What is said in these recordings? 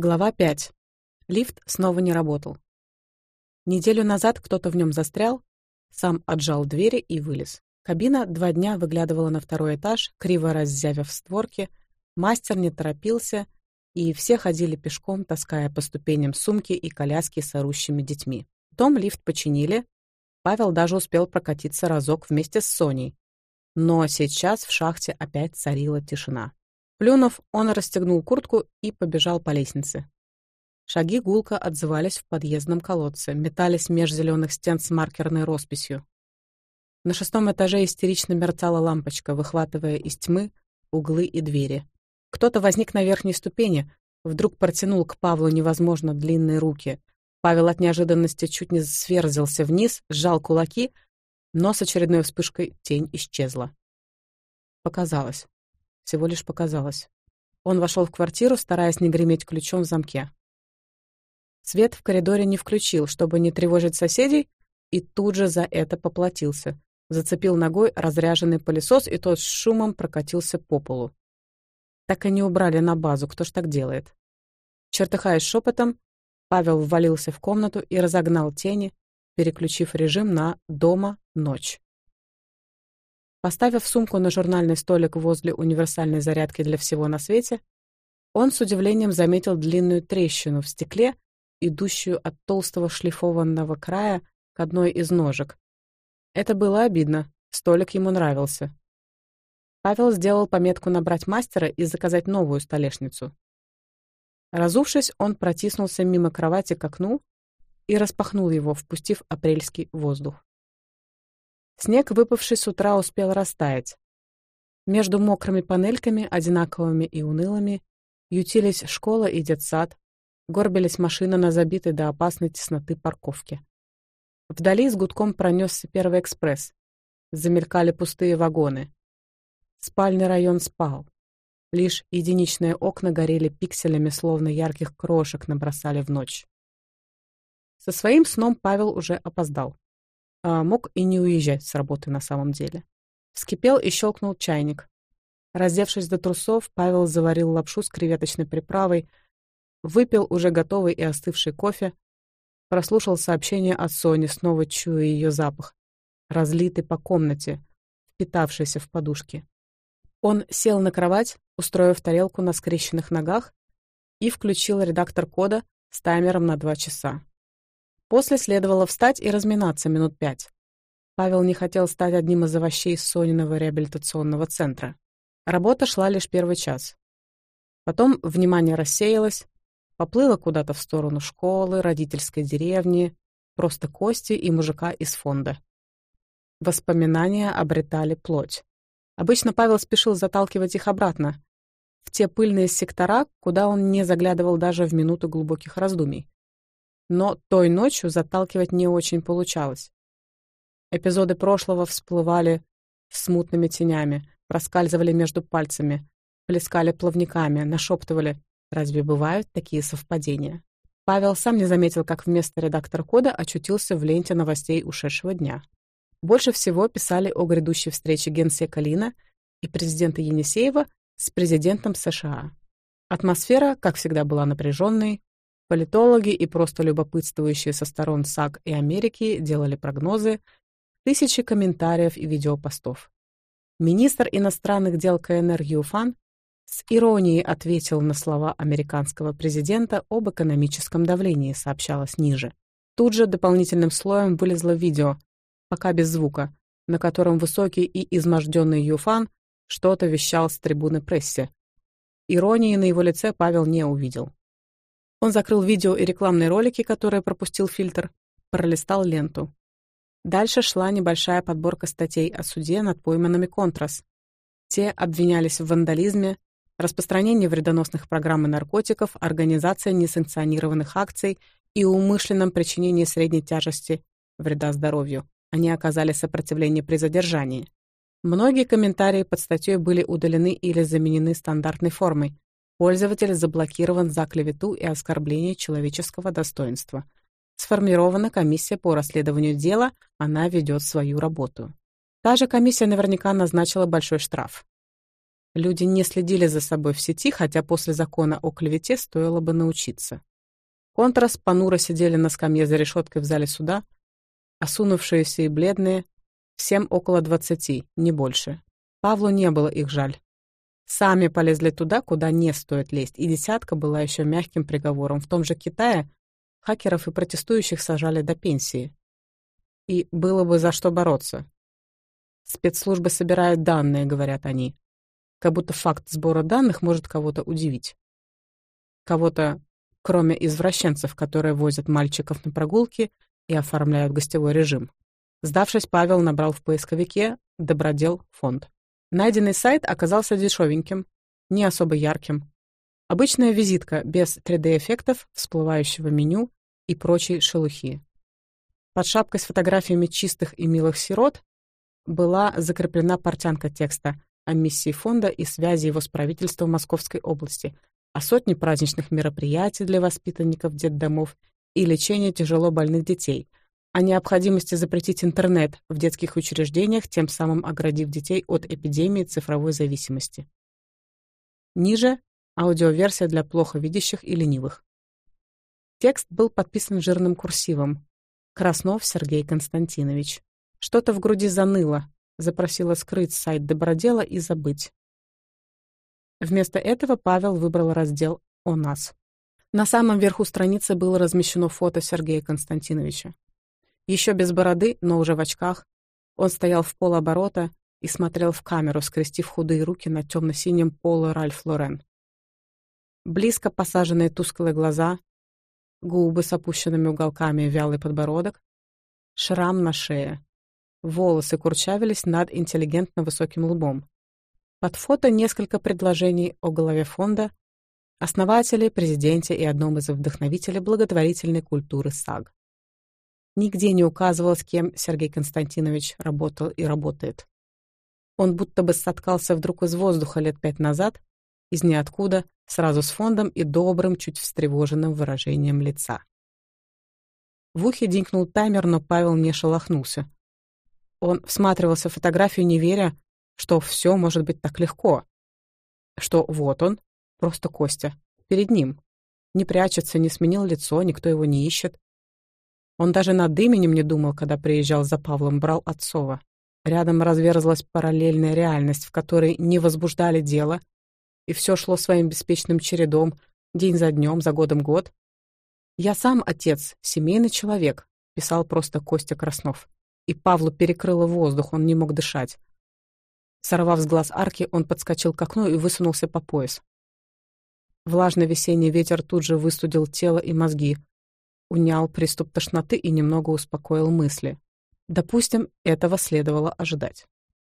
Глава 5. Лифт снова не работал. Неделю назад кто-то в нем застрял, сам отжал двери и вылез. Кабина два дня выглядывала на второй этаж, криво раззявив створки, мастер не торопился, и все ходили пешком, таская по ступеням сумки и коляски с орущими детьми. Потом лифт починили, Павел даже успел прокатиться разок вместе с Соней. Но сейчас в шахте опять царила тишина. Плюнув, он расстегнул куртку и побежал по лестнице. Шаги гулко отзывались в подъездном колодце, метались меж зеленых стен с маркерной росписью. На шестом этаже истерично мерцала лампочка, выхватывая из тьмы углы и двери. Кто-то возник на верхней ступени, вдруг протянул к Павлу невозможно длинные руки. Павел от неожиданности чуть не сверзился вниз, сжал кулаки, но с очередной вспышкой тень исчезла. Показалось всего лишь показалось. Он вошел в квартиру, стараясь не греметь ключом в замке. Свет в коридоре не включил, чтобы не тревожить соседей, и тут же за это поплатился. Зацепил ногой разряженный пылесос, и тот с шумом прокатился по полу. Так и не убрали на базу, кто ж так делает. Чертыхаясь шепотом, Павел ввалился в комнату и разогнал тени, переключив режим на «дома ночь». Поставив сумку на журнальный столик возле универсальной зарядки для всего на свете, он с удивлением заметил длинную трещину в стекле, идущую от толстого шлифованного края к одной из ножек. Это было обидно, столик ему нравился. Павел сделал пометку набрать мастера и заказать новую столешницу. Разувшись, он протиснулся мимо кровати к окну и распахнул его, впустив апрельский воздух. Снег, выпавший с утра, успел растаять. Между мокрыми панельками, одинаковыми и унылыми, ютились школа и детсад, горбились машины на забитой до опасной тесноты парковке. Вдали с гудком пронесся первый экспресс. Замелькали пустые вагоны. Спальный район спал. Лишь единичные окна горели пикселями, словно ярких крошек набросали в ночь. Со своим сном Павел уже опоздал мог и не уезжать с работы на самом деле. Вскипел и щелкнул чайник. Раздевшись до трусов, Павел заварил лапшу с креветочной приправой, выпил уже готовый и остывший кофе, прослушал сообщение от Сони, снова чуя ее запах, разлитый по комнате, впитавшийся в подушки. Он сел на кровать, устроив тарелку на скрещенных ногах, и включил редактор кода с таймером на два часа. После следовало встать и разминаться минут пять. Павел не хотел стать одним из овощей Сониного реабилитационного центра. Работа шла лишь первый час. Потом внимание рассеялось, поплыло куда-то в сторону школы, родительской деревни, просто кости и мужика из фонда. Воспоминания обретали плоть. Обычно Павел спешил заталкивать их обратно, в те пыльные сектора, куда он не заглядывал даже в минуту глубоких раздумий но той ночью заталкивать не очень получалось. Эпизоды прошлого всплывали смутными тенями, проскальзывали между пальцами, плескали плавниками, нашептывали «Разве бывают такие совпадения?». Павел сам не заметил, как вместо редактора кода очутился в ленте новостей ушедшего дня. Больше всего писали о грядущей встрече генсека Лина и президента Енисеева с президентом США. Атмосфера, как всегда, была напряженной, политологи и просто любопытствующие со сторон САГ и Америки делали прогнозы, тысячи комментариев и видеопостов. Министр иностранных дел КНР Юфан с иронией ответил на слова американского президента об экономическом давлении, сообщалось ниже. Тут же дополнительным слоем вылезло видео, пока без звука, на котором высокий и изможденный Юфан что-то вещал с трибуны прессе. Иронии на его лице Павел не увидел. Он закрыл видео и рекламные ролики, которые пропустил фильтр, пролистал ленту. Дальше шла небольшая подборка статей о суде над пойманными «Контрас». Те обвинялись в вандализме, распространении вредоносных программ и наркотиков, организации несанкционированных акций и умышленном причинении средней тяжести вреда здоровью. Они оказали сопротивление при задержании. Многие комментарии под статьей были удалены или заменены стандартной формой, Пользователь заблокирован за клевету и оскорбление человеческого достоинства. Сформирована комиссия по расследованию дела, она ведет свою работу. Та же комиссия наверняка назначила большой штраф. Люди не следили за собой в сети, хотя после закона о клевете стоило бы научиться. Контрас понуро сидели на скамье за решеткой в зале суда, осунувшиеся и бледные, всем около двадцати, не больше. Павлу не было их жаль сами полезли туда, куда не стоит лезть, и десятка была еще мягким приговором. В том же Китае хакеров и протестующих сажали до пенсии. И было бы за что бороться. Спецслужбы собирают данные, говорят они. Как будто факт сбора данных может кого-то удивить. Кого-то, кроме извращенцев, которые возят мальчиков на прогулки и оформляют гостевой режим. Сдавшись, Павел набрал в поисковике «Добродел фонд». Найденный сайт оказался дешевеньким, не особо ярким. Обычная визитка без 3D-эффектов, всплывающего меню и прочей шелухи. Под шапкой с фотографиями чистых и милых сирот была закреплена портянка текста о миссии фонда и связи его с правительством Московской области, о сотне праздничных мероприятий для воспитанников детдомов и лечения тяжело больных детей, о необходимости запретить интернет в детских учреждениях, тем самым оградив детей от эпидемии цифровой зависимости. Ниже — аудиоверсия для плохо видящих и ленивых. Текст был подписан жирным курсивом. Краснов Сергей Константинович. Что-то в груди заныло, запросила скрыть сайт Добродела и забыть. Вместо этого Павел выбрал раздел «О нас». На самом верху страницы было размещено фото Сергея Константиновича. Еще без бороды, но уже в очках, он стоял в полоборота и смотрел в камеру, скрестив худые руки на темно синем полу Ральф Лорен. Близко посаженные тусклые глаза, губы с опущенными уголками и вялый подбородок, шрам на шее. Волосы курчавились над интеллигентно высоким лбом. Под фото несколько предложений о главе фонда, основателе, президенте и одном из вдохновителей благотворительной культуры САГ нигде не указывал, с кем Сергей Константинович работал и работает. Он будто бы соткался вдруг из воздуха лет пять назад, из ниоткуда, сразу с фондом и добрым, чуть встревоженным выражением лица. В ухе динкнул таймер, но Павел не шелохнулся. Он всматривался в фотографию, не веря, что все может быть так легко. Что вот он, просто Костя, перед ним. Не прячется, не сменил лицо, никто его не ищет. Он даже над именем не думал, когда приезжал за Павлом, брал Отцова. Рядом разверзлась параллельная реальность, в которой не возбуждали дело, и все шло своим беспечным чередом, день за днем, за годом год. «Я сам отец, семейный человек», — писал просто Костя Краснов. И Павлу перекрыло воздух, он не мог дышать. Сорвав с глаз арки, он подскочил к окну и высунулся по пояс. Влажный весенний ветер тут же выстудил тело и мозги, унял приступ тошноты и немного успокоил мысли. Допустим, этого следовало ожидать.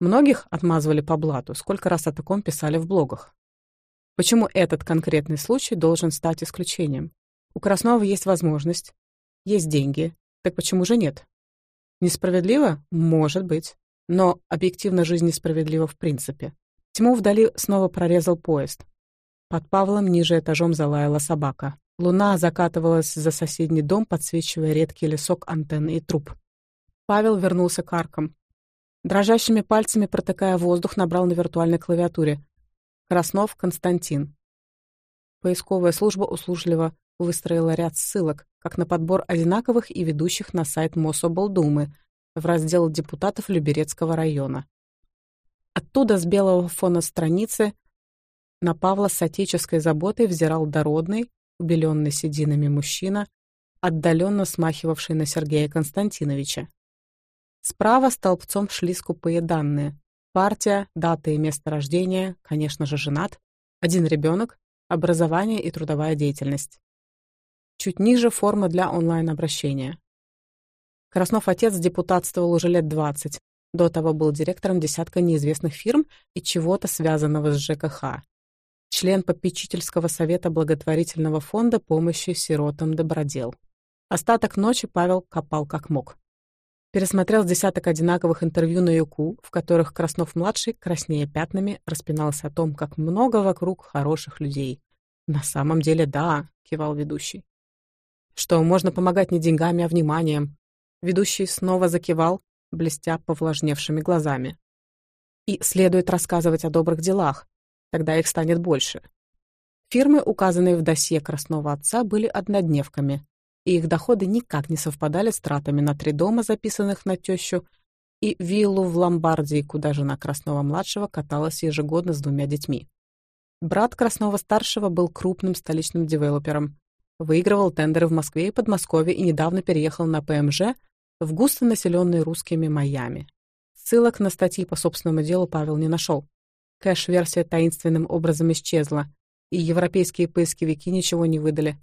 Многих отмазывали по блату, сколько раз о таком писали в блогах. Почему этот конкретный случай должен стать исключением? У Краснова есть возможность, есть деньги, так почему же нет? Несправедливо? Может быть. Но объективно жизнь несправедлива в принципе. Тьму вдали снова прорезал поезд. Под Павлом ниже этажом залаяла собака. Луна закатывалась за соседний дом, подсвечивая редкий лесок антенны и труб. Павел вернулся к аркам. Дрожащими пальцами, протыкая воздух, набрал на виртуальной клавиатуре. Краснов Константин. Поисковая служба услужливо выстроила ряд ссылок, как на подбор одинаковых и ведущих на сайт Мособлдумы в раздел депутатов Люберецкого района. Оттуда с белого фона страницы на Павла с отеческой заботой взирал дородный, Убеленный сединами мужчина, отдаленно смахивавший на Сергея Константиновича. Справа столбцом шли скупые данные. Партия, дата и место рождения, конечно же, женат, один ребенок, образование и трудовая деятельность. Чуть ниже форма для онлайн-обращения. Краснов отец депутатствовал уже лет 20, до того был директором десятка неизвестных фирм и чего-то связанного с ЖКХ член попечительского совета благотворительного фонда помощи сиротам «Добродел». Остаток ночи Павел копал как мог. Пересмотрел десяток одинаковых интервью на ЮКУ, в которых Краснов-младший, краснее пятнами, распинался о том, как много вокруг хороших людей. «На самом деле, да», — кивал ведущий. «Что можно помогать не деньгами, а вниманием». Ведущий снова закивал, блестя повлажневшими глазами. «И следует рассказывать о добрых делах, Тогда их станет больше. Фирмы, указанные в досье Красного Отца, были однодневками, и их доходы никак не совпадали с тратами на три дома, записанных на тещу, и виллу в Ломбардии, куда жена Красного-младшего каталась ежегодно с двумя детьми. Брат Краснова-старшего был крупным столичным девелопером, выигрывал тендеры в Москве и Подмосковье и недавно переехал на ПМЖ в густонаселенный русскими Майами. Ссылок на статьи по собственному делу Павел не нашел, кэш-версия таинственным образом исчезла, и европейские поисковики ничего не выдали.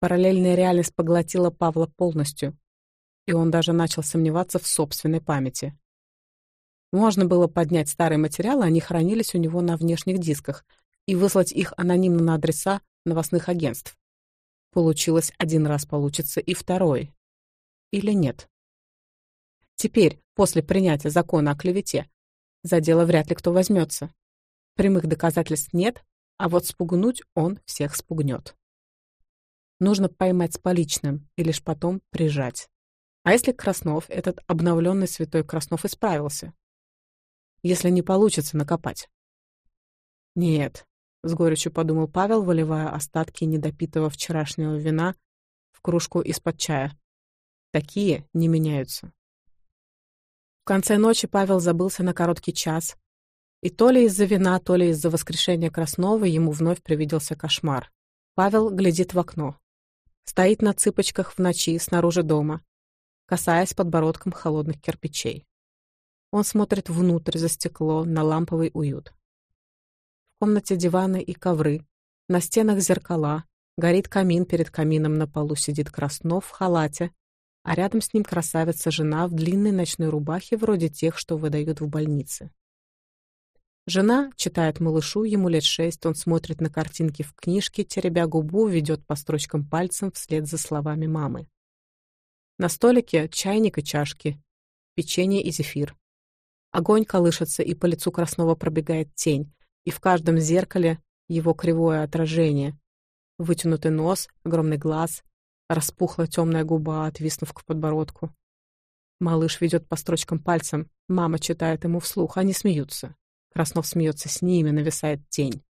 Параллельная реальность поглотила Павла полностью, и он даже начал сомневаться в собственной памяти. Можно было поднять старые материалы, они хранились у него на внешних дисках, и выслать их анонимно на адреса новостных агентств. Получилось один раз получится и второй. Или нет? Теперь, после принятия закона о клевете, за дело вряд ли кто возьмется. Прямых доказательств нет, а вот спугнуть он всех спугнет. Нужно поймать с поличным и лишь потом прижать. А если Краснов, этот обновленный святой Краснов, исправился? Если не получится накопать? Нет, — с горечью подумал Павел, выливая остатки недопитого вчерашнего вина в кружку из-под чая. Такие не меняются. В конце ночи Павел забылся на короткий час, и то ли из-за вина, то ли из-за воскрешения Краснова ему вновь привиделся кошмар. Павел глядит в окно. Стоит на цыпочках в ночи снаружи дома, касаясь подбородком холодных кирпичей. Он смотрит внутрь за стекло на ламповый уют. В комнате диваны и ковры, на стенах зеркала, горит камин, перед камином на полу сидит Краснов в халате, а рядом с ним красавица-жена в длинной ночной рубахе вроде тех, что выдают в больнице. Жена читает малышу, ему лет шесть, он смотрит на картинки в книжке, теребя губу, ведет по строчкам пальцем вслед за словами мамы. На столике чайник и чашки, печенье и зефир. Огонь колышется, и по лицу красного пробегает тень, и в каждом зеркале его кривое отражение. Вытянутый нос, огромный глаз, распухла темная губа, отвиснув к подбородку. Малыш ведет по строчкам пальцем, мама читает ему вслух, они смеются. Краснов смеется с ними, нависает тень.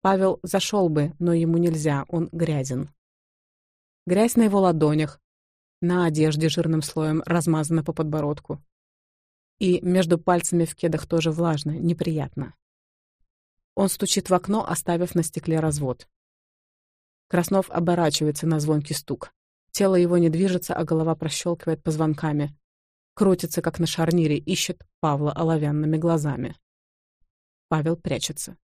Павел зашел бы, но ему нельзя, он грязен. Грязь на его ладонях, на одежде жирным слоем размазана по подбородку. И между пальцами в кедах тоже влажно, неприятно. Он стучит в окно, оставив на стекле развод. Краснов оборачивается на звонкий стук. Тело его не движется, а голова прощелкивает позвонками. Крутится, как на шарнире, ищет Павла оловянными глазами. Павел прячется.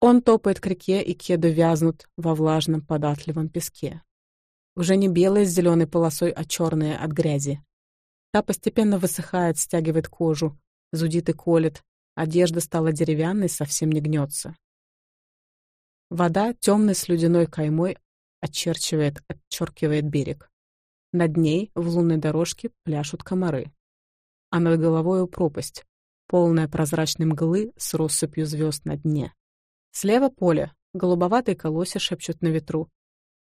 Он топает к реке, и кеды вязнут во влажном податливом песке. Уже не белые с зеленой полосой, а черные от грязи. Та постепенно высыхает, стягивает кожу, зудит и колет. Одежда стала деревянной, совсем не гнется. Вода темной слюдяной каймой очерчивает, отчеркивает берег. Над ней в лунной дорожке пляшут комары. А над головою пропасть, полная прозрачной мглы с россыпью звезд на дне. Слева поле, голубоватые колосья шепчут на ветру.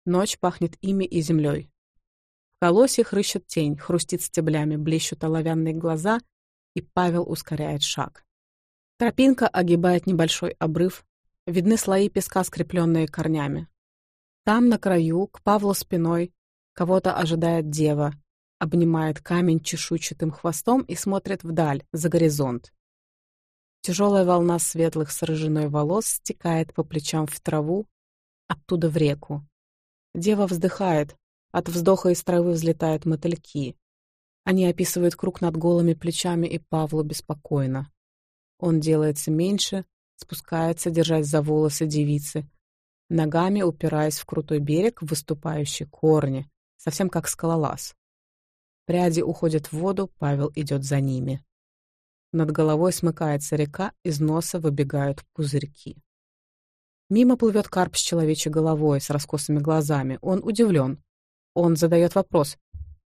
Ночь пахнет ими и землей. В колосьях рыщет тень, хрустит стеблями, блещут оловянные глаза, и Павел ускоряет шаг. Тропинка огибает небольшой обрыв, видны слои песка, скрепленные корнями. Там, на краю, к Павлу спиной, кого-то ожидает дева, обнимает камень чешуйчатым хвостом и смотрит вдаль, за горизонт. Тяжелая волна светлых с рыжиной волос стекает по плечам в траву, оттуда в реку. Дева вздыхает, от вздоха из травы взлетают мотыльки. Они описывают круг над голыми плечами, и Павлу беспокойно. Он делается меньше, спускается, держать за волосы девицы, ногами упираясь в крутой берег, выступающий корни, совсем как скалолаз. Пряди уходят в воду, Павел идет за ними. Над головой смыкается река, из носа выбегают пузырьки. Мимо плывет карп с человечьей головой, с раскосыми глазами. Он удивлен. Он задает вопрос,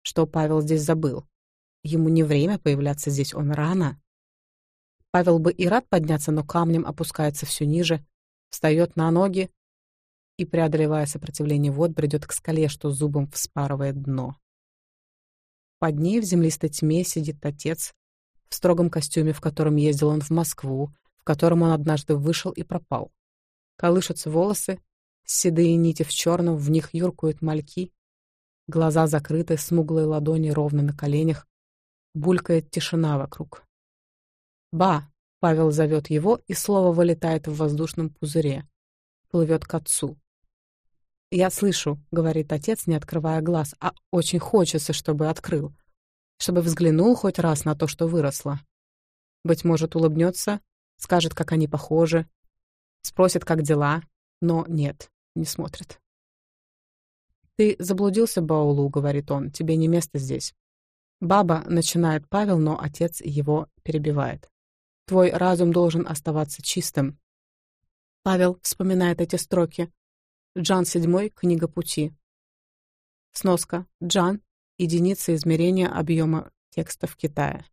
что Павел здесь забыл. Ему не время появляться здесь, он рано. Павел бы и рад подняться, но камнем опускается все ниже, встает на ноги и, преодолевая сопротивление вод, бредет к скале, что зубом вспарывает дно. Под ней в землистой тьме сидит отец в строгом костюме, в котором ездил он в Москву, в котором он однажды вышел и пропал. Колышутся волосы, седые нити в черном, в них юркают мальки, глаза закрыты, смуглые ладони ровно на коленях, булькает тишина вокруг. «Ба!» — Павел зовет его, и слово вылетает в воздушном пузыре. Плывет к отцу. «Я слышу», — говорит отец, не открывая глаз, «а очень хочется, чтобы открыл, чтобы взглянул хоть раз на то, что выросло. Быть может, улыбнется, скажет, как они похожи, спросит, как дела, но нет, не смотрит. «Ты заблудился, Баулу», — говорит он, — «тебе не место здесь». «Баба», — начинает Павел, но отец его перебивает. Твой разум должен оставаться чистым. Павел вспоминает эти строки. Джан VII, книга пути. Сноска. Джан — единица измерения объема текста в Китае.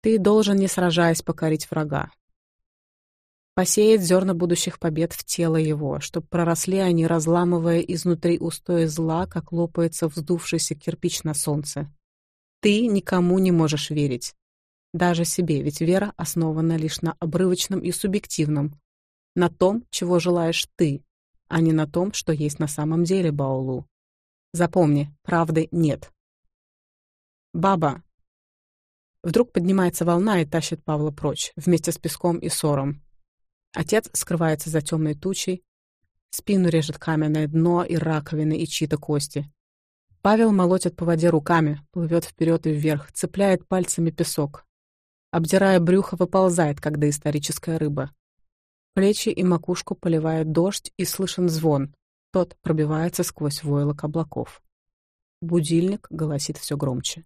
Ты должен, не сражаясь, покорить врага. Посеять зерна будущих побед в тело его, чтобы проросли они, разламывая изнутри устои зла, как лопается вздувшийся кирпич на солнце. Ты никому не можешь верить даже себе, ведь вера основана лишь на обрывочном и субъективном, на том, чего желаешь ты, а не на том, что есть на самом деле Баулу. Запомни, правды нет. «Баба!» Вдруг поднимается волна и тащит Павла прочь, вместе с песком и сором. Отец скрывается за темной тучей, спину режет каменное дно и раковины, и чьи-то кости. Павел молотит по воде руками, плывет вперед и вверх, цепляет пальцами песок, обдирая брюхо, выползает, как доисторическая рыба. Плечи и макушку поливает дождь, и слышен звон. Тот пробивается сквозь войлок облаков. Будильник голосит все громче.